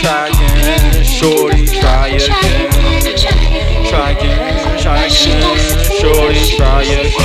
try again. Shorty, try again. Try again, try again. Shorty, try again.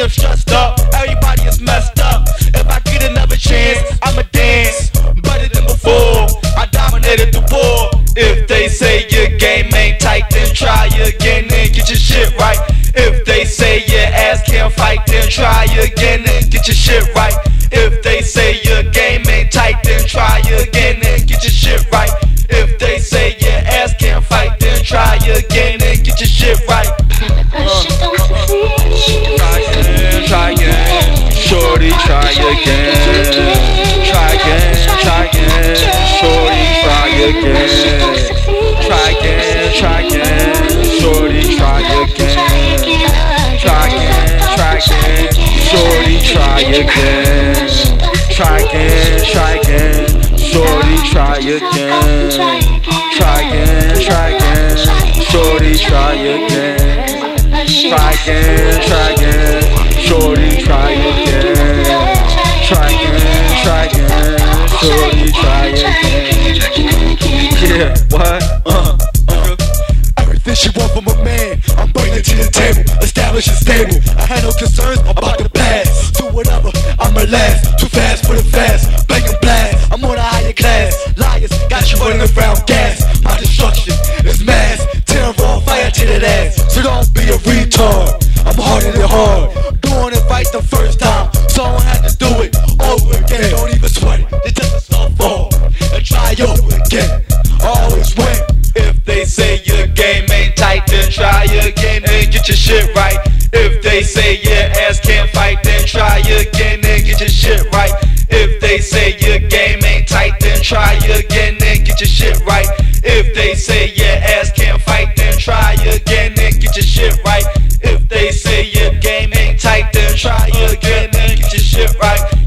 Fun stressed up. Everybody is messed up. If I get another chance, I'ma dance better than before. I dominated the war. If they say your game ain't tight, then try again and get your shit right. If they say your ass can't fight, then try again and get your shit right. Try again. Try again, try again. Shorty, try again. Try again, try again. Shorty, try again. Try again, try again. Shorty, try again. Try again, try again. Shorty, try again. Try again, try again. Shorty, try again. Try again, try again. Uh, uh. Everything she want from a man, I'm bringing to the table. Establish it stable. I had no concerns about the past. Do whatever, I'ma last. Too fast for the fast. Bang and blast. I'm on a higher class. Liars got you running around gas. My destruction is mass. Tear raw fire to that ass. So don't be a retard. I'm harder than hard. Doing it right the first time. So I don't have to do it they say your ass can't fight, then try again and get your shit right. If they say your game ain't tight, then try again and get your shit right. If they say your ass can't fight, then try again and get your shit right. If they say your game ain't tight, then try again and get your shit right.